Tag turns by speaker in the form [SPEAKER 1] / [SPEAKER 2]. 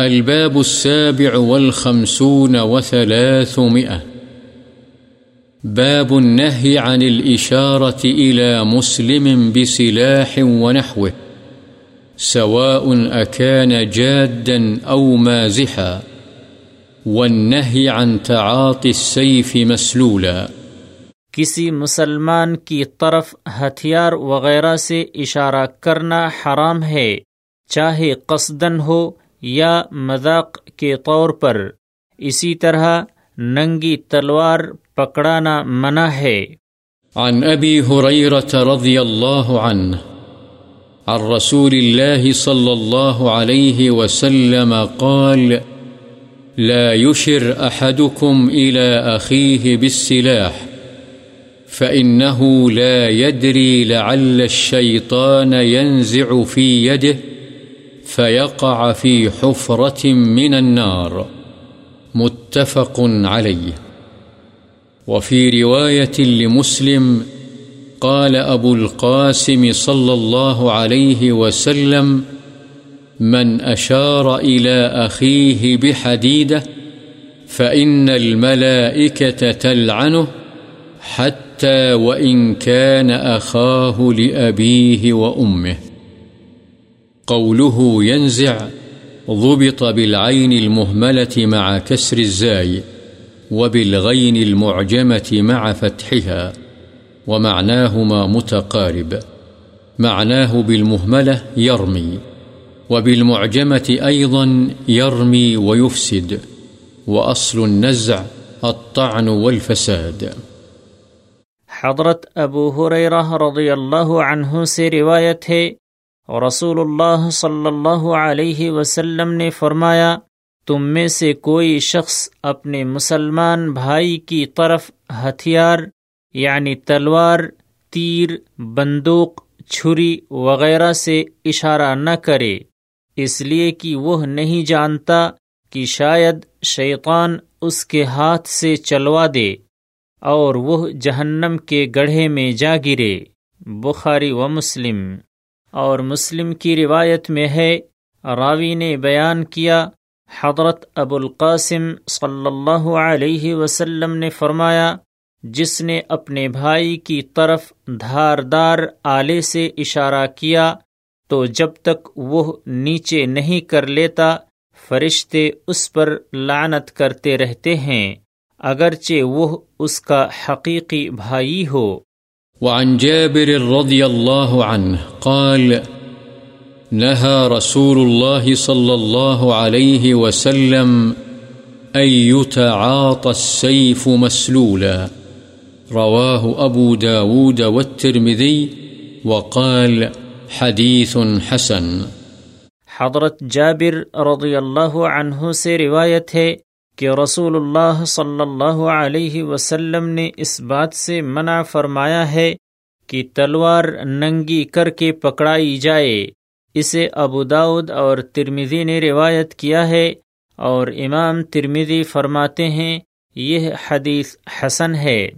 [SPEAKER 1] الباب السابع والخمسون وثلاثمئة باب النهي عن الإشارة إلى مسلم بسلاح ونحوه، سواء أكان جادا أو مازحا. والنهي عن تعاطي السيف مسلولا.
[SPEAKER 2] کسی مسلمان کی طرف ہتھیار وغیرہ سے اشارہ کرنا حرام ہے، چاہے قصدن ہو یا مذاق کے طور پر، اسی طرح ننگی تلوار پکڑانا منع ہے۔
[SPEAKER 1] عن أبي هريرة رضي الله عنه عن رسول الله صلى الله عليه وسلم قال، لا يشر أحدكم إلى أخيه بالسلاح فإنه لا يدري لعل الشيطان ينزع في يده فيقع في حفرة من النار. متفق عليه. وفي رواية لمسلم قال أبو القاسم صلى الله عليه وسلم من أشار إلى أخيه بحديدة فإن الملائكة تلعنه، حتى وإن كان أخاه لأبيه وأمه. قوله ينزع ضبط بالعين المهملة مع كسر الزاي وبالغين المعجمة مع فتحها ومعناهما متقارب. معناه بالمهملة يرمي وبالمعجمة أيضا يرمي ويفسد، وأصل النزع الطعن والفساد.
[SPEAKER 2] حضرت ابو حریرہ رضی اللہ عنہ سے روایت ہے رسول اللہ صلی اللہ علیہ وسلم نے فرمایا، تم میں سے کوئی شخص اپنے مسلمان بھائی کی طرف ہتھیار یعنی تلوار، تیر، بندوق، چھری وغیرہ سے اشارہ نہ کرے۔ اس لیے کہ وہ نہیں جانتا کہ شاید شیطان اس کے ہاتھ سے چلوا دے اور وہ جہنم کے گڑھے میں جا گرے۔ بخاری و مسلم۔ اور مسلم کی روایت میں ہے، راوی نے بیان کیا، حضرت ابو القاسم صلی اللہ علیہ وسلم نے فرمایا، جس نے اپنے بھائی کی طرف دھاردار آلے سے اشارہ کیا، تو جب تک وہ نیچے نہیں کر لیتا، فرشتے اس پر لعنت کرتے رہتے ہیں، اگرچہ وہ اس کا حقیقی بھائی ہو۔
[SPEAKER 1] وعن جابر رضي الله عنه قال، نهى رسول الله صلى الله عليه وسلم أن يتعاطى السيف مسلولا. رواه أبو داود والترمذي وقال، حديث حسن.
[SPEAKER 2] حضرت جابر رضی اللہ عنہ سے روایت ہے کہ رسول اللہ صلی اللہ علیہ وسلم نے اس بات سے منع فرمایا ہے کہ تلوار ننگی کر کے پکڑائی جائے۔ اسے ابو داود اور ترمیزی نے روایت کیا ہے اور امام ترمیزی فرماتے ہیں، یہ حدیث حسن ہے۔